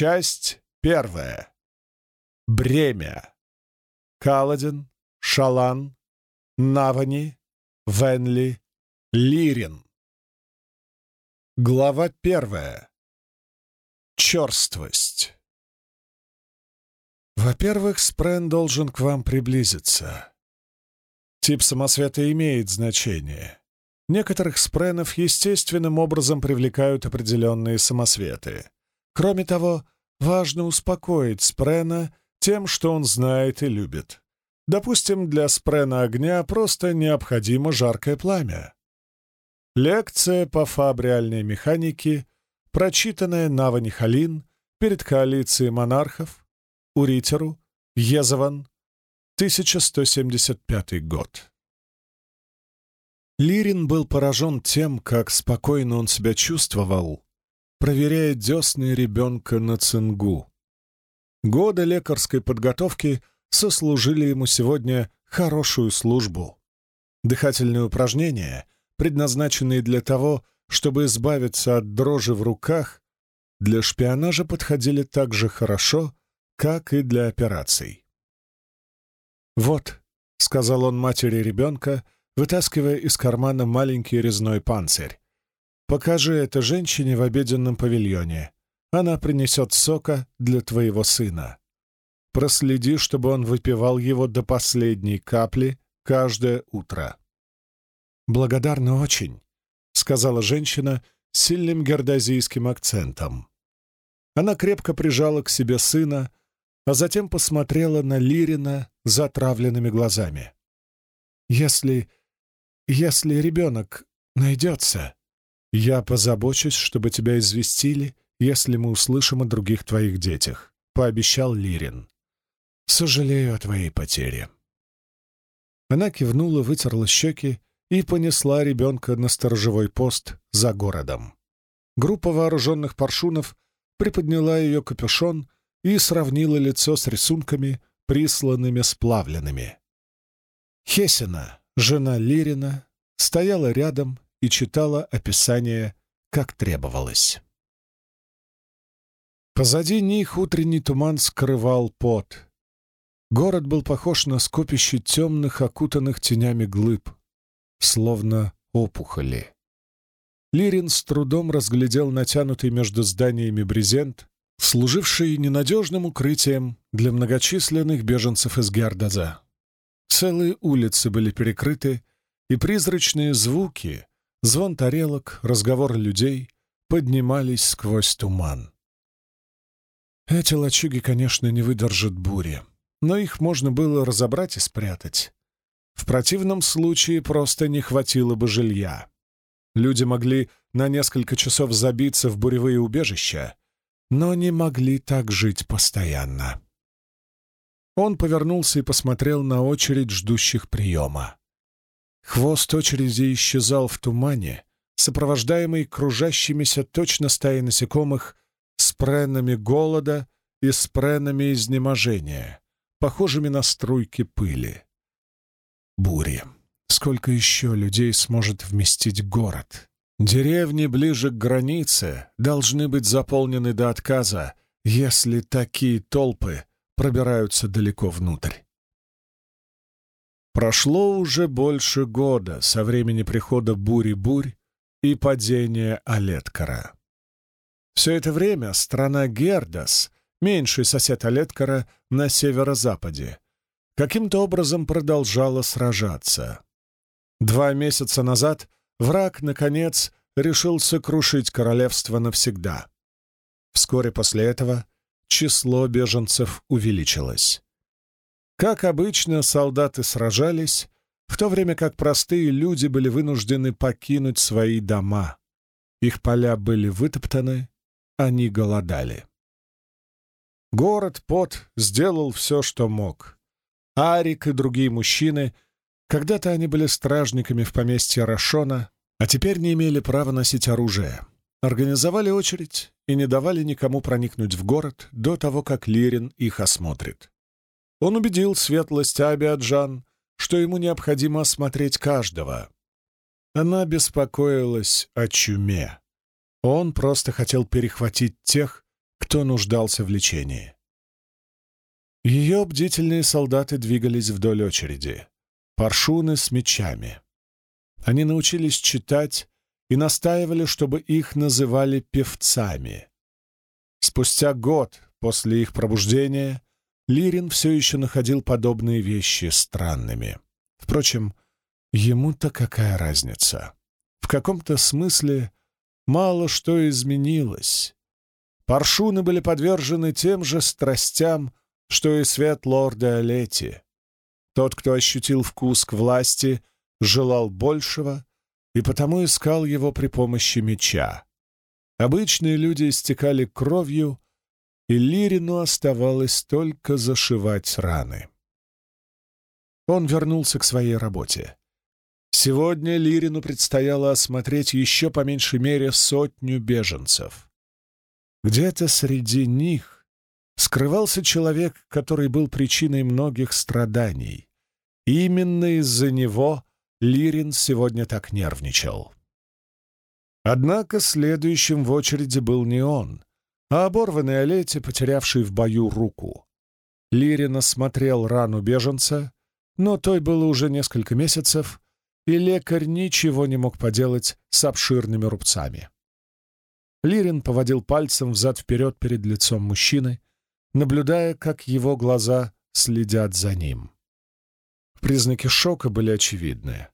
Часть первая. Бремя. Каладин, Шалан, Навани, Венли, Лирин. Глава первая. Черствость. Во-первых, Спрен должен к вам приблизиться. Тип самосвета имеет значение. Некоторых спренов естественным образом привлекают определенные самосветы. Кроме того, важно успокоить спрена тем, что он знает и любит. Допустим, для спрена огня просто необходимо жаркое пламя. Лекция по фабриальной механике, прочитанная Навани Халин перед коалицией монархов, Уритеру, Езован, 1175 год. Лирин был поражен тем, как спокойно он себя чувствовал, проверяя десны ребенка на цингу. Годы лекарской подготовки сослужили ему сегодня хорошую службу. Дыхательные упражнения, предназначенные для того, чтобы избавиться от дрожи в руках, для шпионажа подходили так же хорошо, как и для операций. «Вот», — сказал он матери ребенка, вытаскивая из кармана маленький резной панцирь, «покажи это женщине в обеденном павильоне. Она принесет сока для твоего сына. Проследи, чтобы он выпивал его до последней капли каждое утро». «Благодарна очень», — сказала женщина с сильным гердозийским акцентом. Она крепко прижала к себе сына, а затем посмотрела на Лирина затравленными глазами. «Если... если ребенок найдется, я позабочусь, чтобы тебя известили если мы услышим о других твоих детях», — пообещал Лирин. «Сожалею о твоей потере». Она кивнула, вытерла щеки и понесла ребенка на сторожевой пост за городом. Группа вооруженных паршунов приподняла ее капюшон и сравнила лицо с рисунками, присланными сплавленными. Хесина, жена Лирина, стояла рядом и читала описание, как требовалось. Позади них утренний туман скрывал пот. Город был похож на скопище темных, окутанных тенями глыб, словно опухоли. Лирин с трудом разглядел натянутый между зданиями брезент, служивший ненадежным укрытием для многочисленных беженцев из Гердаза. Целые улицы были перекрыты, и призрачные звуки, звон тарелок, разговор людей поднимались сквозь туман. Эти лачуги, конечно, не выдержат бури, но их можно было разобрать и спрятать. В противном случае просто не хватило бы жилья. Люди могли на несколько часов забиться в буревые убежища, но не могли так жить постоянно. Он повернулся и посмотрел на очередь ждущих приема. Хвост очереди исчезал в тумане, сопровождаемый кружащимися точно стаей насекомых спренами голода и спренами изнеможения, похожими на струйки пыли. Бури. Сколько еще людей сможет вместить город? Деревни ближе к границе должны быть заполнены до отказа, если такие толпы пробираются далеко внутрь. Прошло уже больше года со времени прихода бури-бурь и падения Алеткара. Все это время страна Гердас, меньший сосед Алеткара на северо-западе, каким-то образом продолжала сражаться. Два месяца назад враг, наконец, решил сокрушить королевство навсегда. Вскоре после этого число беженцев увеличилось. Как обычно, солдаты сражались, в то время как простые люди были вынуждены покинуть свои дома. Их поля были вытоптаны, они голодали. Город Пот сделал все, что мог. Арик и другие мужчины, когда-то они были стражниками в поместье Рашона, а теперь не имели права носить оружие. Организовали очередь и не давали никому проникнуть в город до того, как Лирин их осмотрит. Он убедил светлость Абиаджан, что ему необходимо осмотреть каждого. Она беспокоилась о чуме. Он просто хотел перехватить тех, кто нуждался в лечении. Ее бдительные солдаты двигались вдоль очереди, паршуны с мечами. Они научились читать и настаивали, чтобы их называли певцами. Спустя год после их пробуждения Лирин все еще находил подобные вещи странными. Впрочем, ему-то какая разница? В каком-то смысле мало что изменилось. Паршуны были подвержены тем же страстям, что и свет лорда Олети. Тот, кто ощутил вкус к власти, желал большего и потому искал его при помощи меча. Обычные люди истекали кровью, и Лирину оставалось только зашивать раны. Он вернулся к своей работе. Сегодня Лирину предстояло осмотреть еще по меньшей мере сотню беженцев. Где-то среди них скрывался человек, который был причиной многих страданий. именно из-за него Лирин сегодня так нервничал. Однако следующим в очереди был не он, а оборванный Олете, потерявший в бою руку. Лирин осмотрел рану беженца, но той было уже несколько месяцев, и лекарь ничего не мог поделать с обширными рубцами. Лирин поводил пальцем взад-вперед перед лицом мужчины, наблюдая, как его глаза следят за ним. Признаки шока были очевидны.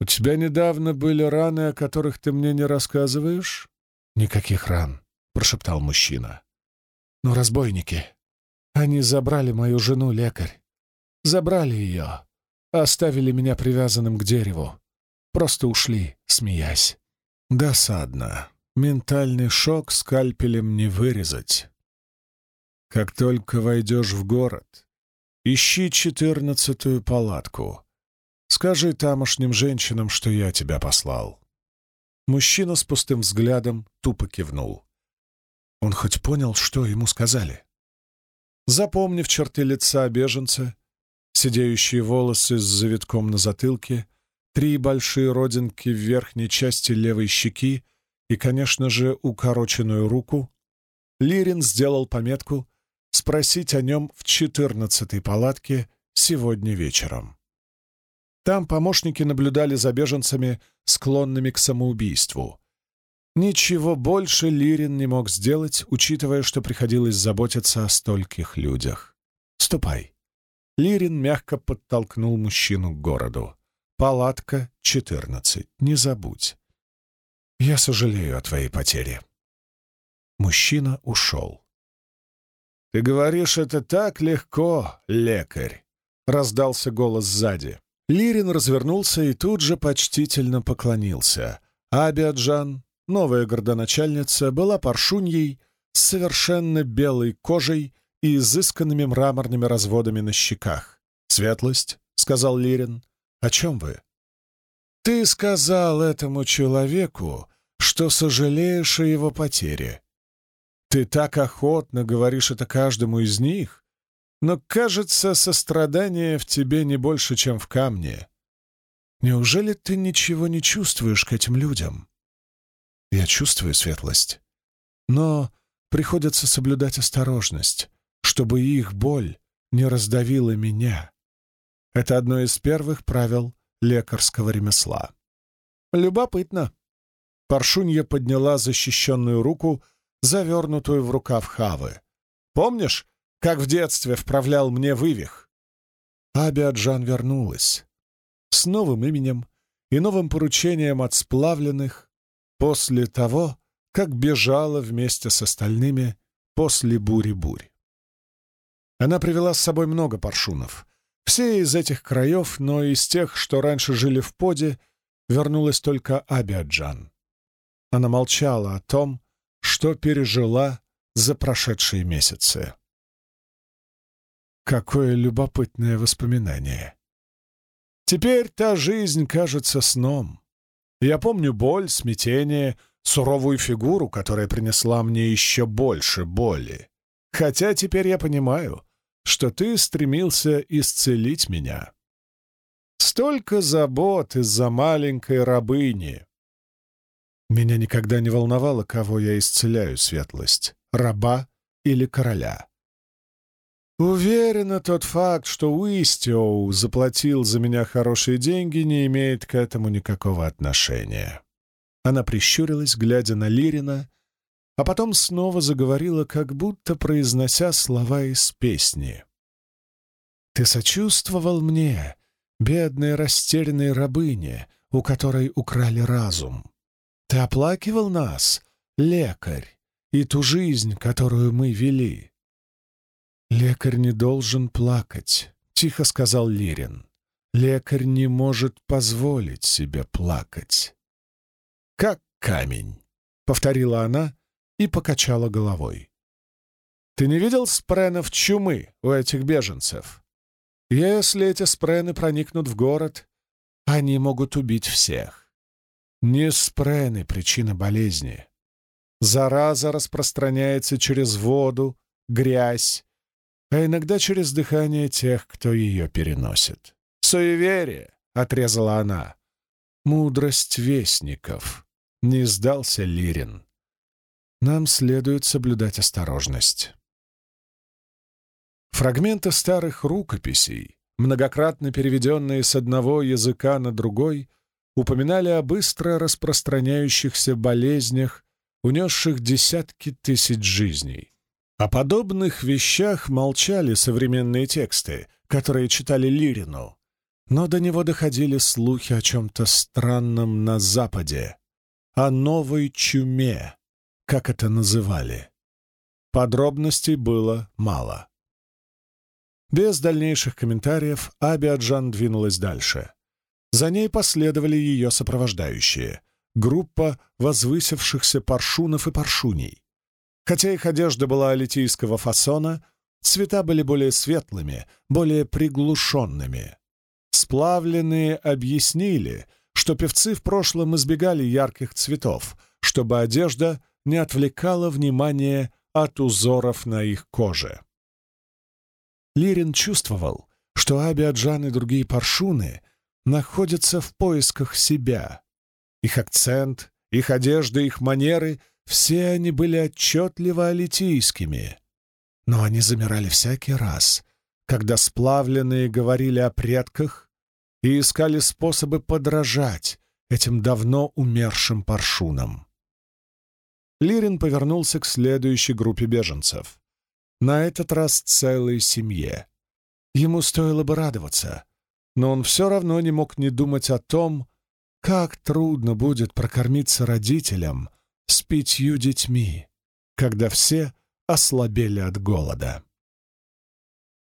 «У тебя недавно были раны, о которых ты мне не рассказываешь?» «Никаких ран», — прошептал мужчина. «Но разбойники, они забрали мою жену, лекарь. Забрали ее, оставили меня привязанным к дереву. Просто ушли, смеясь. Досадно. Ментальный шок скальпелем не вырезать. Как только войдешь в город, ищи четырнадцатую палатку. Скажи тамошним женщинам, что я тебя послал. Мужчина с пустым взглядом тупо кивнул. Он хоть понял, что ему сказали. Запомнив черты лица беженца, сидеющие волосы с завитком на затылке, три большие родинки в верхней части левой щеки и, конечно же, укороченную руку, Лирин сделал пометку спросить о нем в четырнадцатой палатке сегодня вечером. Там помощники наблюдали за беженцами, склонными к самоубийству. Ничего больше Лирин не мог сделать, учитывая, что приходилось заботиться о стольких людях. «Ступай». Лирин мягко подтолкнул мужчину к городу. «Палатка 14. Не забудь. Я сожалею о твоей потере». Мужчина ушел. «Ты говоришь, это так легко, лекарь!» — раздался голос сзади. Лирин развернулся и тут же почтительно поклонился. Абиаджан, новая городоначальница, была паршуньей с совершенно белой кожей и изысканными мраморными разводами на щеках. «Светлость», — сказал Лирин, — «о чем вы?» «Ты сказал этому человеку, что сожалеешь о его потере. Ты так охотно говоришь это каждому из них, но, кажется, сострадание в тебе не больше, чем в камне. Неужели ты ничего не чувствуешь к этим людям? Я чувствую светлость, но приходится соблюдать осторожность, чтобы их боль не раздавила меня. Это одно из первых правил лекарского ремесла. Любопытно. Паршунья подняла защищенную руку, завернутую в рукав Хавы. «Помнишь, как в детстве вправлял мне вывих?» Абиаджан вернулась. С новым именем и новым поручением от сплавленных после того, как бежала вместе с остальными после бури-бурь. Она привела с собой много паршунов. Все из этих краев, но из тех, что раньше жили в поде, вернулась только Абиаджан. Она молчала о том, что пережила за прошедшие месяцы. Какое любопытное воспоминание. Теперь та жизнь кажется сном. Я помню боль, смятение, суровую фигуру, которая принесла мне еще больше боли. Хотя теперь я понимаю, что ты стремился исцелить меня. Столько забот из-за маленькой рабыни. Меня никогда не волновало, кого я исцеляю, светлость. раба или короля. Уверена, тот факт, что Уистиоу заплатил за меня хорошие деньги, не имеет к этому никакого отношения. Она прищурилась, глядя на Лирина, а потом снова заговорила, как будто произнося слова из песни. «Ты сочувствовал мне, бедной растерянной рабыне, у которой украли разум. Ты оплакивал нас, лекарь, и ту жизнь, которую мы вели. «Лекарь не должен плакать», — тихо сказал Лирин. «Лекарь не может позволить себе плакать». «Как камень», — повторила она и покачала головой. «Ты не видел спренов чумы у этих беженцев? Если эти спрены проникнут в город, они могут убить всех. Не спрены — причина болезни. Зараза распространяется через воду, грязь, а иногда через дыхание тех, кто ее переносит. «Суеверие!» — отрезала она. «Мудрость вестников!» — не сдался Лирин. «Нам следует соблюдать осторожность». Фрагменты старых рукописей, многократно переведенные с одного языка на другой, упоминали о быстро распространяющихся болезнях, унесших десятки тысяч жизней. О подобных вещах молчали современные тексты, которые читали Лирину, но до него доходили слухи о чем-то странном на Западе, о новой чуме, как это называли. Подробностей было мало. Без дальнейших комментариев Абиаджан двинулась дальше. За ней последовали ее сопровождающие — группа возвысившихся паршунов и паршуней. Хотя их одежда была алитийского фасона, цвета были более светлыми, более приглушенными. Сплавленные объяснили, что певцы в прошлом избегали ярких цветов, чтобы одежда не отвлекала внимание от узоров на их коже. Лирин чувствовал, что Абиаджан и другие паршуны находятся в поисках себя. Их акцент, их одежда, их манеры — все они были отчетливо алитийскими, но они замирали всякий раз, когда сплавленные говорили о предках и искали способы подражать этим давно умершим паршунам. Лирин повернулся к следующей группе беженцев. На этот раз целой семье. Ему стоило бы радоваться, но он все равно не мог не думать о том, как трудно будет прокормиться родителям, с пятью детьми, когда все ослабели от голода.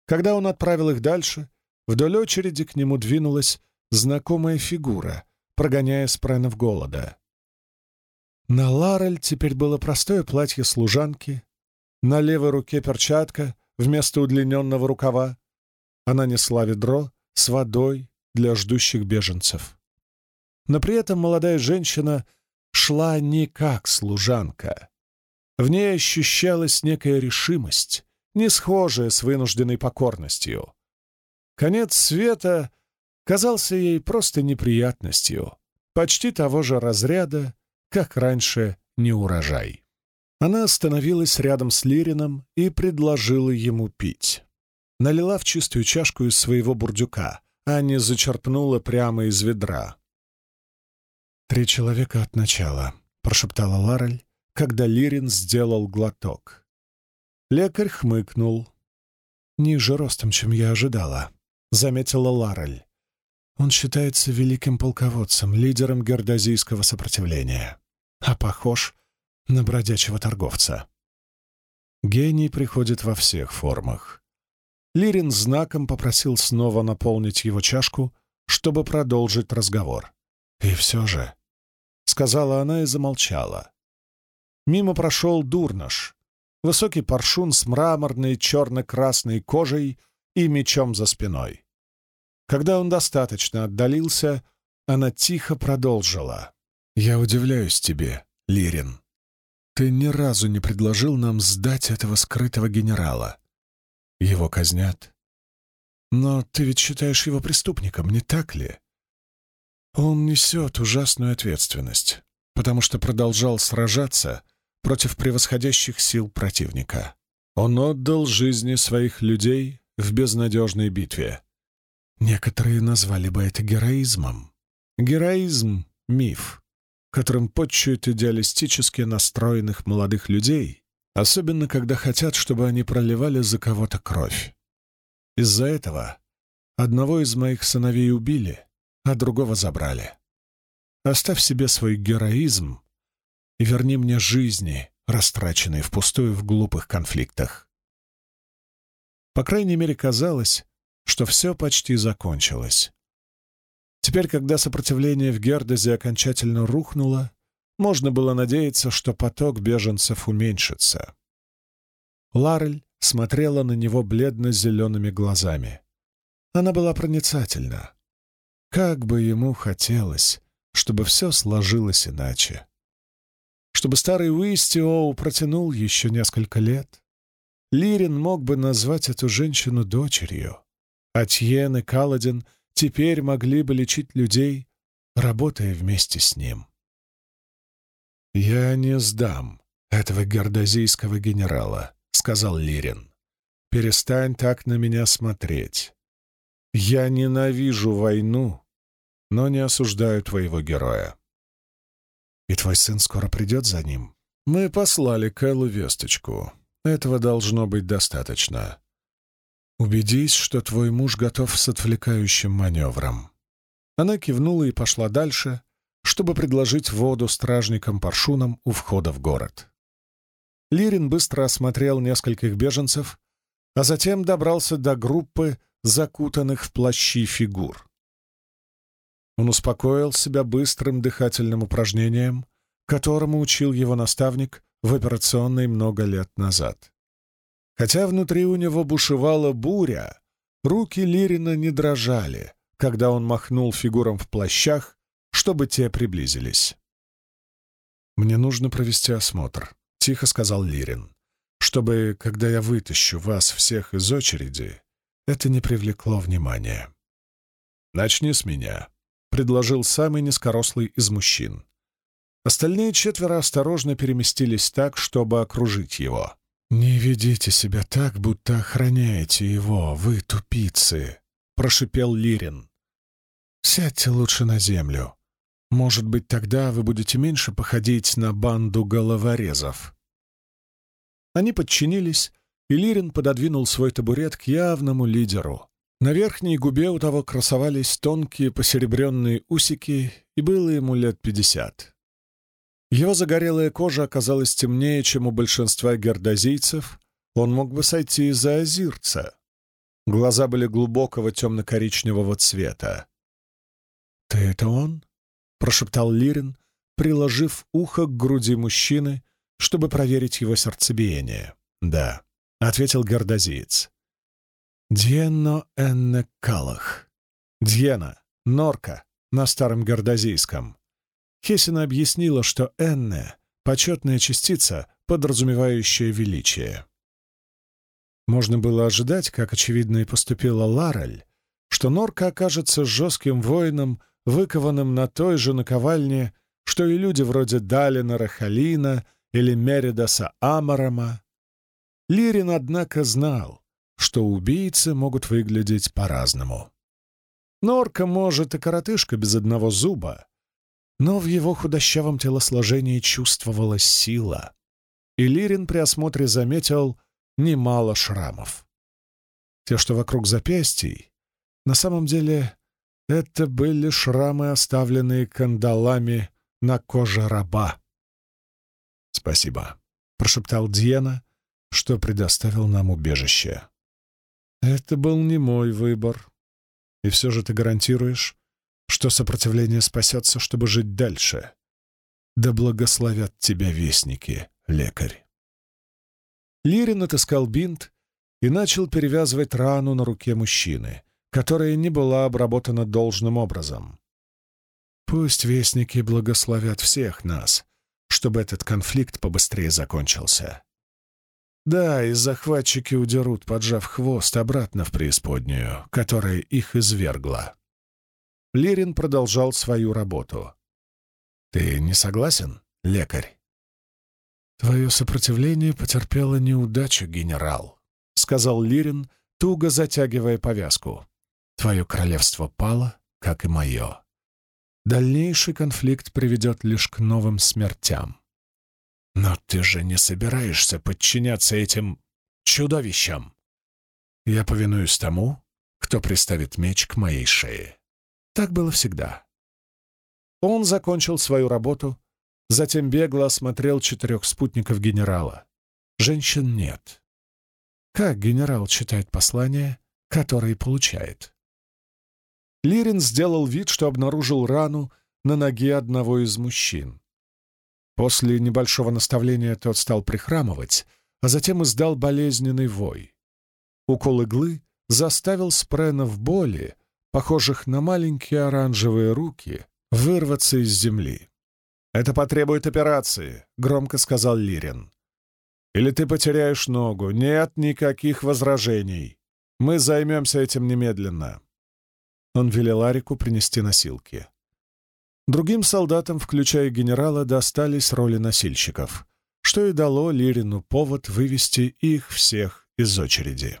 Когда он отправил их дальше, вдоль очереди к нему двинулась знакомая фигура, прогоняя спренов голода. На Ларель теперь было простое платье служанки, на левой руке перчатка вместо удлиненного рукава. Она несла ведро с водой для ждущих беженцев. Но при этом молодая женщина шла не как служанка. В ней ощущалась некая решимость, не схожая с вынужденной покорностью. Конец света казался ей просто неприятностью, почти того же разряда, как раньше неурожай. Она остановилась рядом с Лирином и предложила ему пить. Налила в чистую чашку из своего бурдюка, а не зачерпнула прямо из ведра. «Три человека от начала», — прошептала Ларель, когда Лирин сделал глоток. Лекарь хмыкнул. «Ниже ростом, чем я ожидала», — заметила Ларель. «Он считается великим полководцем, лидером гердозийского сопротивления, а похож на бродячего торговца». Гений приходит во всех формах. Лирин знаком попросил снова наполнить его чашку, чтобы продолжить разговор. «И все же», — сказала она и замолчала. Мимо прошел Дурнаш, высокий паршун с мраморной черно-красной кожей и мечом за спиной. Когда он достаточно отдалился, она тихо продолжила. «Я удивляюсь тебе, Лирин. Ты ни разу не предложил нам сдать этого скрытого генерала. Его казнят. Но ты ведь считаешь его преступником, не так ли? Он несет ужасную ответственность, потому что продолжал сражаться против превосходящих сил противника. Он отдал жизни своих людей в безнадежной битве. Некоторые назвали бы это героизмом. Героизм — миф, которым подчуют идеалистически настроенных молодых людей, особенно когда хотят, чтобы они проливали за кого-то кровь. Из-за этого одного из моих сыновей убили, а другого забрали. Оставь себе свой героизм и верни мне жизни, растраченные впустую в глупых конфликтах. По крайней мере, казалось, что все почти закончилось. Теперь, когда сопротивление в Гердезе окончательно рухнуло, можно было надеяться, что поток беженцев уменьшится. Ларель смотрела на него бледно-зелеными глазами. Она была проницательна. Как бы ему хотелось, чтобы все сложилось иначе. Чтобы старый Уистиоу протянул еще несколько лет. Лирин мог бы назвать эту женщину дочерью. А Тьен и Каладин теперь могли бы лечить людей, работая вместе с ним. «Я не сдам этого гордозийского генерала», — сказал Лирин. «Перестань так на меня смотреть. Я ненавижу войну, но не осуждаю твоего героя. И твой сын скоро придет за ним. Мы послали Кэллу весточку. Этого должно быть достаточно. Убедись, что твой муж готов с отвлекающим маневром. Она кивнула и пошла дальше, чтобы предложить воду стражникам-паршунам у входа в город. Лирин быстро осмотрел нескольких беженцев, а затем добрался до группы закутанных в плащи фигур. Он успокоил себя быстрым дыхательным упражнением, которому учил его наставник в операционной много лет назад. Хотя внутри у него бушевала буря, руки Лирина не дрожали, когда он махнул фигурам в плащах, чтобы те приблизились. «Мне нужно провести осмотр», — тихо сказал Лирин, «чтобы, когда я вытащу вас всех из очереди, это не привлекло внимания». «Начни с меня», предложил самый низкорослый из мужчин. Остальные четверо осторожно переместились так, чтобы окружить его. «Не ведите себя так, будто охраняете его, вы тупицы», — прошипел Лирин. «Сядьте лучше на землю. Может быть, тогда вы будете меньше походить на банду головорезов». Они подчинились, и Лирин пододвинул свой табурет к явному лидеру, на верхней губе у того красовались тонкие посеребренные усики, и было ему лет пятьдесят. Его загорелая кожа оказалась темнее, чем у большинства гердозийцев, он мог бы сойти за азирца. Глаза были глубокого темно-коричневого цвета. «Ты это он?» — прошептал Лирин, приложив ухо к груди мужчины, чтобы проверить его сердцебиение. «Да», — ответил гордозиец. Дьенно Энне Калах. Дьена, норка, на старом гордозийском. Хесина объяснила, что Энне — почетная частица, подразумевающая величие. Можно было ожидать, как очевидно и поступила Ларель, что норка окажется жестким воином, выкованным на той же наковальне, что и люди вроде Далина Рахалина или Меридаса Амарама. Лирин, однако, знал, что убийцы могут выглядеть по-разному. Норка, может, и коротышка без одного зуба, но в его худощавом телосложении чувствовалась сила, и Лирин при осмотре заметил немало шрамов. Те, что вокруг запястий, на самом деле это были шрамы, оставленные кандалами на коже раба. «Спасибо», — прошептал Дьена, что предоставил нам убежище. Это был не мой выбор. И все же ты гарантируешь, что сопротивление спасется, чтобы жить дальше. Да благословят тебя вестники, лекарь. Лирин отыскал бинт и начал перевязывать рану на руке мужчины, которая не была обработана должным образом. Пусть вестники благословят всех нас, чтобы этот конфликт побыстрее закончился. Да, и захватчики удерут, поджав хвост, обратно в преисподнюю, которая их извергла. Лерин продолжал свою работу. «Ты не согласен, лекарь?» «Твое сопротивление потерпело неудачу, генерал», — сказал Лирин, туго затягивая повязку. «Твое королевство пало, как и мое. Дальнейший конфликт приведет лишь к новым смертям. Но ты же не собираешься подчиняться этим чудовищам. Я повинуюсь тому, кто приставит меч к моей шее. Так было всегда. Он закончил свою работу, затем бегло осмотрел четырех спутников генерала. Женщин нет. Как генерал читает послания, которые получает? Лирин сделал вид, что обнаружил рану на ноге одного из мужчин. После небольшого наставления тот стал прихрамывать, а затем издал болезненный вой. Укол иглы заставил Спрена в боли, похожих на маленькие оранжевые руки, вырваться из земли. «Это потребует операции», — громко сказал Лирин. «Или ты потеряешь ногу. Нет никаких возражений. Мы займемся этим немедленно». Он велел Арику принести носилки. Другим солдатам, включая генерала, достались роли носильщиков, что и дало Лирину повод вывести их всех из очереди.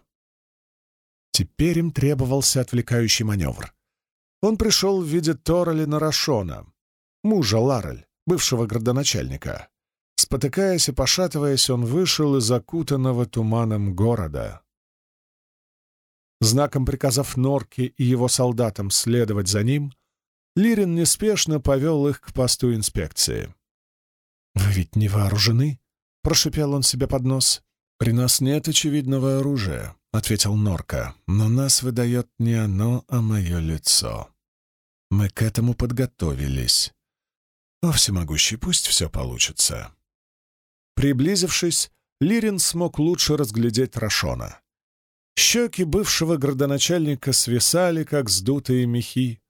Теперь им требовался отвлекающий маневр. Он пришел в виде Торалина Рашона, мужа Ларель, бывшего градоначальника. Спотыкаясь и пошатываясь, он вышел из окутанного туманом города. Знаком приказав Норке и его солдатам следовать за ним, Лирин неспешно повел их к посту инспекции. «Вы ведь не вооружены?» — прошипел он себе под нос. «При нас нет очевидного оружия», — ответил Норка, «но нас выдает не оно, а мое лицо». Мы к этому подготовились. О, всемогущий, пусть все получится. Приблизившись, Лирин смог лучше разглядеть Рашона. Щеки бывшего градоначальника свисали, как сдутые мехи.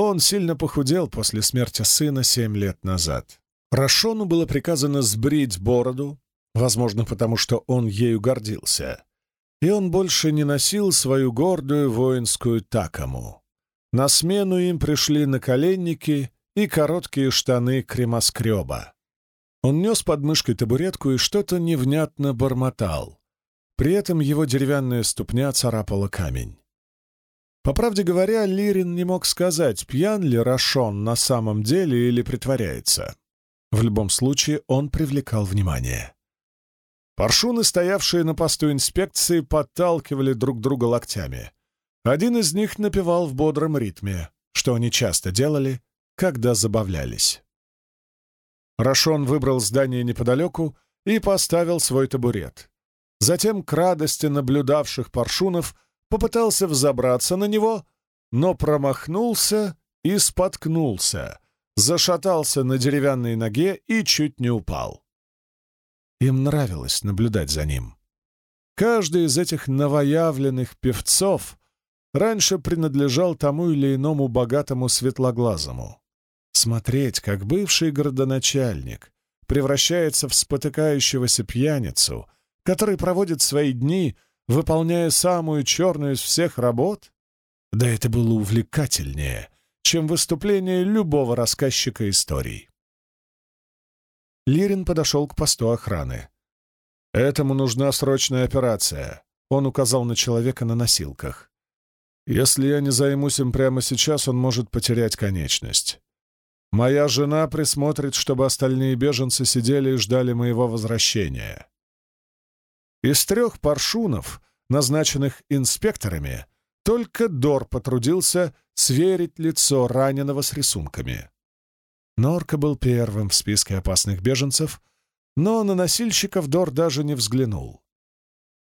Он сильно похудел после смерти сына семь лет назад. Рашону было приказано сбрить бороду, возможно, потому что он ею гордился, и он больше не носил свою гордую воинскую такому. На смену им пришли наколенники и короткие штаны кремоскреба. Он нес под мышкой табуретку и что-то невнятно бормотал. При этом его деревянная ступня царапала камень. По правде говоря, Лирин не мог сказать, пьян ли Рашон на самом деле или притворяется. В любом случае, он привлекал внимание. Паршуны, стоявшие на посту инспекции, подталкивали друг друга локтями. Один из них напевал в бодром ритме, что они часто делали, когда забавлялись. Рашон выбрал здание неподалеку и поставил свой табурет. Затем, к радости наблюдавших паршунов, попытался взобраться на него, но промахнулся и споткнулся, зашатался на деревянной ноге и чуть не упал. Им нравилось наблюдать за ним. Каждый из этих новоявленных певцов раньше принадлежал тому или иному богатому светлоглазому. Смотреть, как бывший городоначальник превращается в спотыкающегося пьяницу, который проводит свои дни, выполняя самую черную из всех работ, да это было увлекательнее, чем выступление любого рассказчика историй. Лирин подошел к посту охраны. «Этому нужна срочная операция», — он указал на человека на носилках. Если я не займусь им прямо сейчас, он может потерять конечность. Моя жена присмотрит, чтобы остальные беженцы сидели и ждали моего возвращения. Из трех паршунов, назначенных инспекторами, только Дор потрудился сверить лицо раненого с рисунками. Норка был первым в списке опасных беженцев, но на носильщиков Дор даже не взглянул.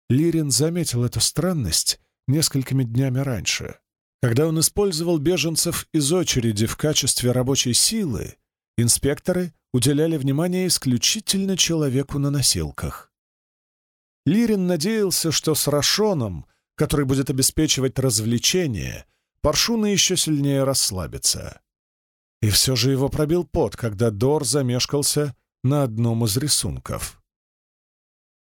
Лирин заметил эту странность несколькими днями раньше. Когда он использовал беженцев из очереди в качестве рабочей силы, инспекторы уделяли внимание исключительно человеку на носилках. Лирин надеялся, что с Рашоном, который будет обеспечивать развлечения, паршуны еще сильнее расслабятся. И все же его пробил пот, когда Дор замешкался на одном из рисунков.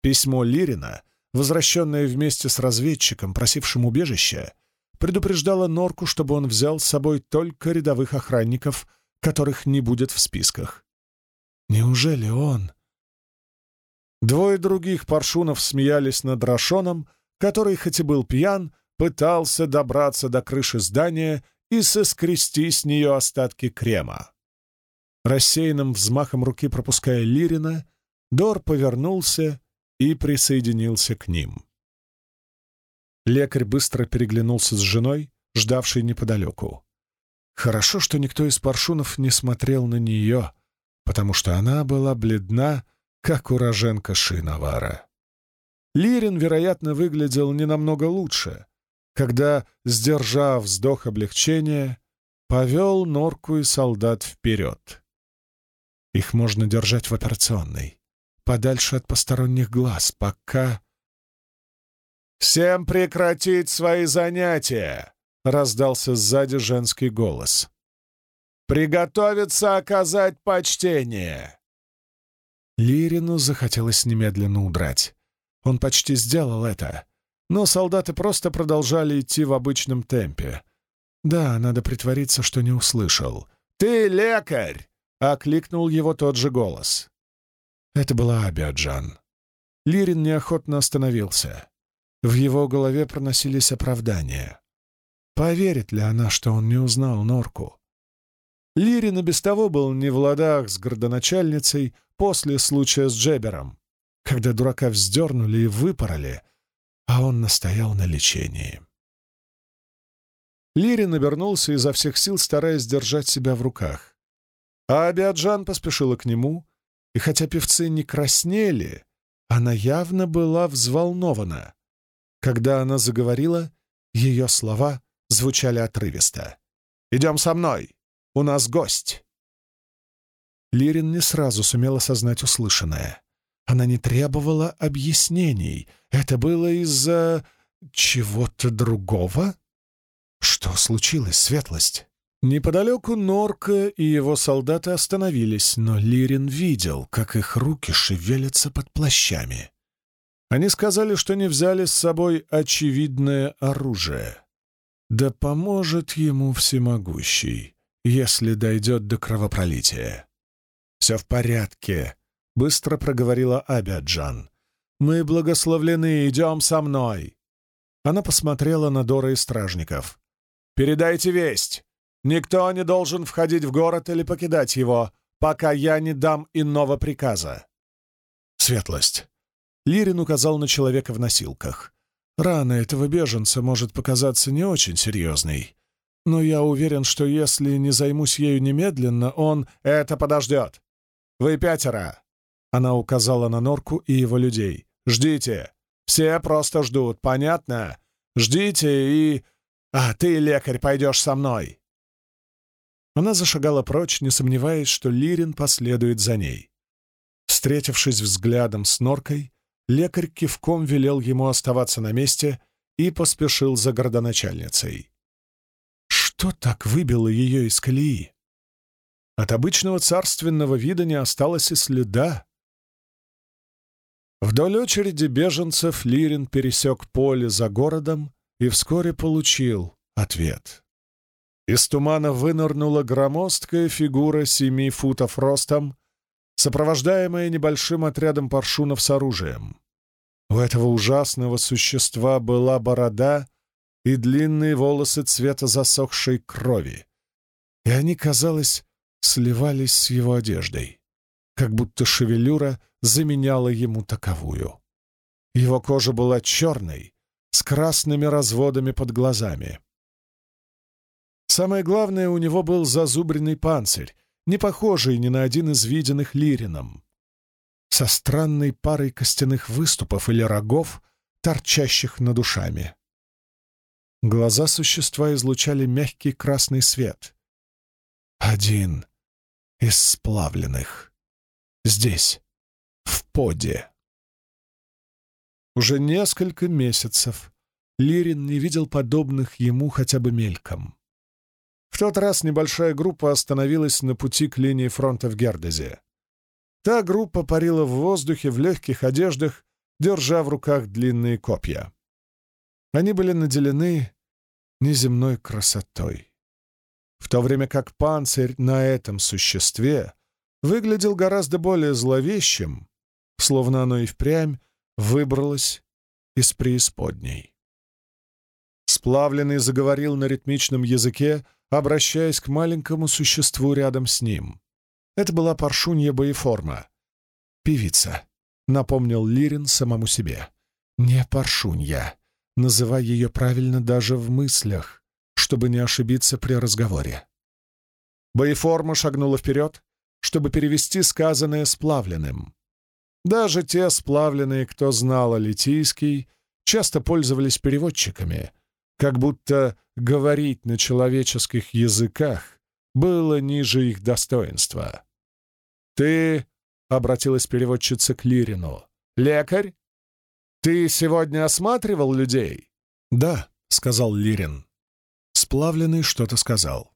Письмо Лирина возвращенная вместе с разведчиком, просившим убежища, предупреждала Норку, чтобы он взял с собой только рядовых охранников, которых не будет в списках. Неужели он... Двое других паршунов смеялись над Рашоном, который, хоть и был пьян, пытался добраться до крыши здания и соскрести с нее остатки крема. Рассеянным взмахом руки пропуская Лирина, Дор повернулся и присоединился к ним. Лекарь быстро переглянулся с женой, ждавшей неподалеку. Хорошо, что никто из паршунов не смотрел на нее, потому что она была бледна, как уроженка Шиновара. Лирин, вероятно, выглядел не намного лучше, когда, сдержав вздох облегчения, повел норку и солдат вперед. Их можно держать в операционной, подальше от посторонних глаз, пока... «Всем прекратить свои занятия!» — раздался сзади женский голос. «Приготовиться оказать почтение!» Лирину захотелось немедленно удрать. Он почти сделал это, но солдаты просто продолжали идти в обычном темпе. Да, надо притвориться, что не услышал. «Ты лекарь!» — окликнул его тот же голос. Это была Абиаджан. Лирин неохотно остановился. В его голове проносились оправдания. Поверит ли она, что он не узнал Норку? Лирин и без того был не в ладах с городоначальницей после случая с Джебером, когда дурака вздернули и выпороли, а он настоял на лечении. Лирин обернулся изо всех сил, стараясь держать себя в руках. А Абиаджан поспешила к нему, и хотя певцы не краснели, она явно была взволнована. Когда она заговорила, ее слова звучали отрывисто. «Идем со мной! У нас гость!» Лирин не сразу сумел осознать услышанное. Она не требовала объяснений. Это было из-за... чего-то другого? Что случилось, светлость? Неподалеку Норка и его солдаты остановились, но Лирин видел, как их руки шевелятся под плащами. Они сказали, что не взяли с собой очевидное оружие. Да поможет ему всемогущий, если дойдет до кровопролития. «Все в порядке», — быстро проговорила Абиаджан. «Мы благословлены, идем со мной!» Она посмотрела на Дора и стражников. «Передайте весть! Никто не должен входить в город или покидать его, пока я не дам иного приказа!» «Светлость!» Лирин указал на человека в носилках. «Рана этого беженца может показаться не очень серьезной, но я уверен, что если не займусь ею немедленно, он...» «Это подождет! Вы пятеро! Она указала на Норку и его людей. «Ждите! Все просто ждут, понятно? Ждите и... А ты, лекарь, пойдешь со мной!» Она зашагала прочь, не сомневаясь, что Лирин последует за ней. Встретившись взглядом с Норкой, лекарь кивком велел ему оставаться на месте и поспешил за городоначальницей. Что так выбило ее из колеи? От обычного царственного вида не осталось и следа. Вдоль очереди беженцев Лирин пересек поле за городом и вскоре получил ответ. Из тумана вынырнула громоздкая фигура семи футов ростом, сопровождаемая небольшим отрядом паршунов с оружием. У этого ужасного существа была борода и длинные волосы цвета засохшей крови, и они, казалось, сливались с его одеждой, как будто шевелюра — заменяла ему таковую. Его кожа была черной, с красными разводами под глазами. Самое главное, у него был зазубренный панцирь, не похожий ни на один из виденных лирином, со странной парой костяных выступов или рогов, торчащих над ушами. Глаза существа излучали мягкий красный свет. Один из сплавленных. Здесь, в поде. Уже несколько месяцев Лирин не видел подобных ему хотя бы мельком. В тот раз небольшая группа остановилась на пути к линии фронта в Гердезе. Та группа парила в воздухе в легких одеждах, держа в руках длинные копья. Они были наделены неземной красотой. В то время как панцирь на этом существе выглядел гораздо более зловещим, словно оно и впрямь выбралось из преисподней. Сплавленный заговорил на ритмичном языке, обращаясь к маленькому существу рядом с ним. Это была паршунья боеформа. «Певица», — напомнил Лирин самому себе. «Не паршунья. Называй ее правильно даже в мыслях, чтобы не ошибиться при разговоре». Боеформа шагнула вперед, чтобы перевести сказанное сплавленным. Даже те сплавленные, кто знал Алитийский, часто пользовались переводчиками, как будто говорить на человеческих языках было ниже их достоинства. «Ты», — обратилась переводчица к Лирину, — «лекарь? Ты сегодня осматривал людей?» «Да», — сказал Лирин. Сплавленный что-то сказал.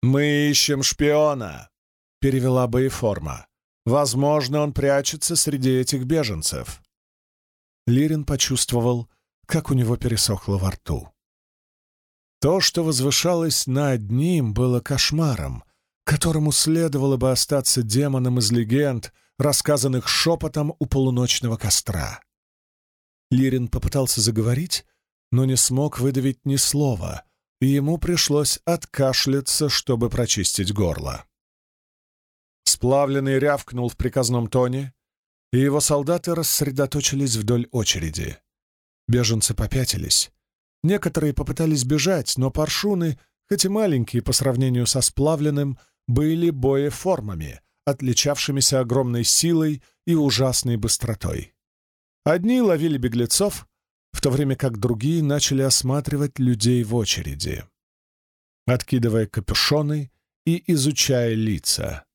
«Мы ищем шпиона», — перевела боеформа. «Возможно, он прячется среди этих беженцев». Лирин почувствовал, как у него пересохло во рту. То, что возвышалось над ним, было кошмаром, которому следовало бы остаться демоном из легенд, рассказанных шепотом у полуночного костра. Лирин попытался заговорить, но не смог выдавить ни слова, и ему пришлось откашляться, чтобы прочистить горло. Сплавленный рявкнул в приказном тоне, и его солдаты рассредоточились вдоль очереди. Беженцы попятились. Некоторые попытались бежать, но паршуны, хоть и маленькие по сравнению со сплавленным, были боеформами, отличавшимися огромной силой и ужасной быстротой. Одни ловили беглецов, в то время как другие начали осматривать людей в очереди, откидывая капюшоны и изучая лица.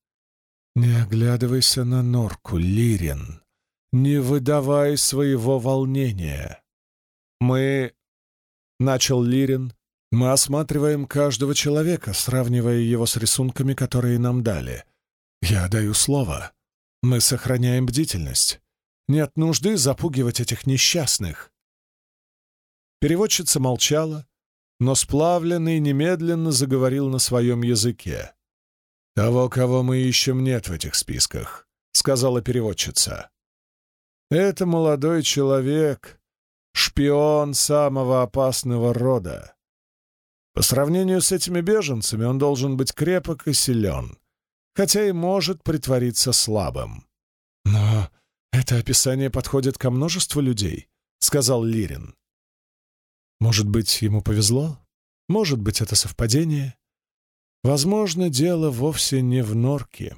«Не оглядывайся на норку, Лирин, не выдавай своего волнения. Мы...» — начал Лирин. «Мы осматриваем каждого человека, сравнивая его с рисунками, которые нам дали. Я даю слово. Мы сохраняем бдительность. Нет нужды запугивать этих несчастных. Переводчица молчала, но сплавленный немедленно заговорил на своем языке. «Того, кого мы ищем, нет в этих списках», — сказала переводчица. «Это молодой человек, шпион самого опасного рода. По сравнению с этими беженцами он должен быть крепок и силен, хотя и может притвориться слабым. Но это описание подходит ко множеству людей», — сказал Лирин. Может быть, ему повезло? Может быть, это совпадение? Возможно, дело вовсе не в норке.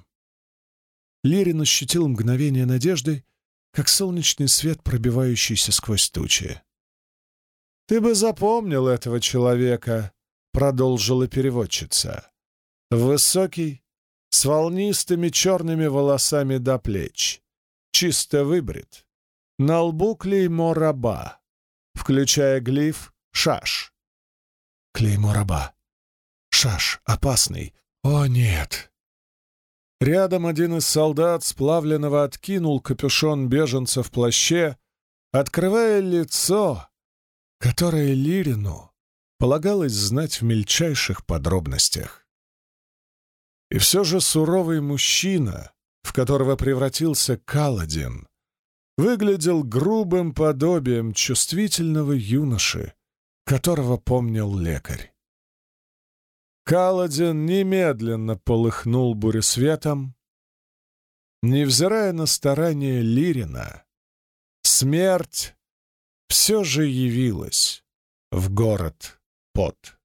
Лирин ощутил мгновение надежды, как солнечный свет, пробивающийся сквозь тучи. «Ты бы запомнил этого человека», — продолжила переводчица. «Высокий, с волнистыми черными волосами до плеч, чисто выбрит, на лбу клеймо раба, включая глиф Шаш. Клеймо раба. Шаш, опасный. О, нет. Рядом один из солдат сплавленного откинул капюшон беженца в плаще, открывая лицо, которое Лирину полагалось знать в мельчайших подробностях. И все же суровый мужчина, в которого превратился Каладин, выглядел грубым подобием чувствительного юноши, которого помнил лекарь. Каладин немедленно полыхнул буресветом. Невзирая на старания Лирина, смерть все же явилась в город Пот.